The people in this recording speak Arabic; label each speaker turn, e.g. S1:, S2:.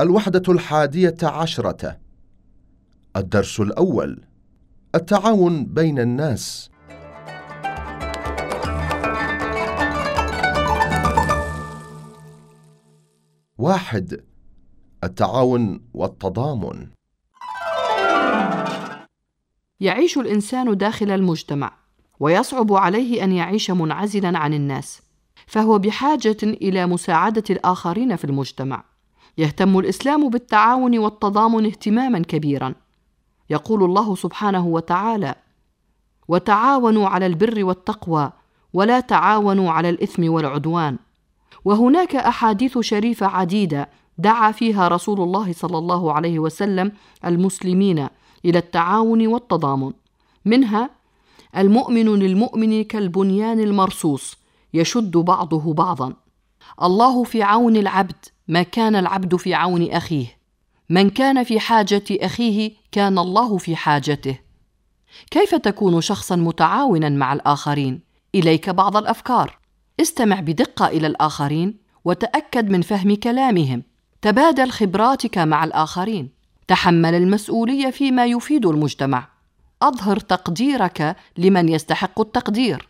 S1: الوحدة الحادية عشرة. الدرس الأول. التعاون بين الناس. واحد. التعاون والتضامن.
S2: يعيش الإنسان داخل المجتمع ويصعب عليه أن يعيش منعزلا عن الناس فهو بحاجة إلى مساعدة الآخرين في المجتمع. يهتم الإسلام بالتعاون والتضامن اهتماما كبيرا. يقول الله سبحانه وتعالى وتعاونوا على البر والتقوى ولا تعاونوا على الإثم والعدوان. وهناك أحاديث شريفة عديدة دعا فيها رسول الله صلى الله عليه وسلم المسلمين إلى التعاون والتضامن. منها المؤمن للمؤمن كالبنيان المرصوص يشد بعضه بعضا. الله في عون العبد ما كان العبد في عون أخيه. من كان في حاجة أخيه كان الله في حاجته. كيف تكون شخصا متعاونا مع الآخرين؟ إليك بعض الأفكار. استمع بدقة إلى الآخرين وتأكد من فهم كلامهم. تبادل خبراتك مع الآخرين. تحمل المسؤولية فيما يفيد المجتمع. أظهر تقديرك لمن يستحق التقدير.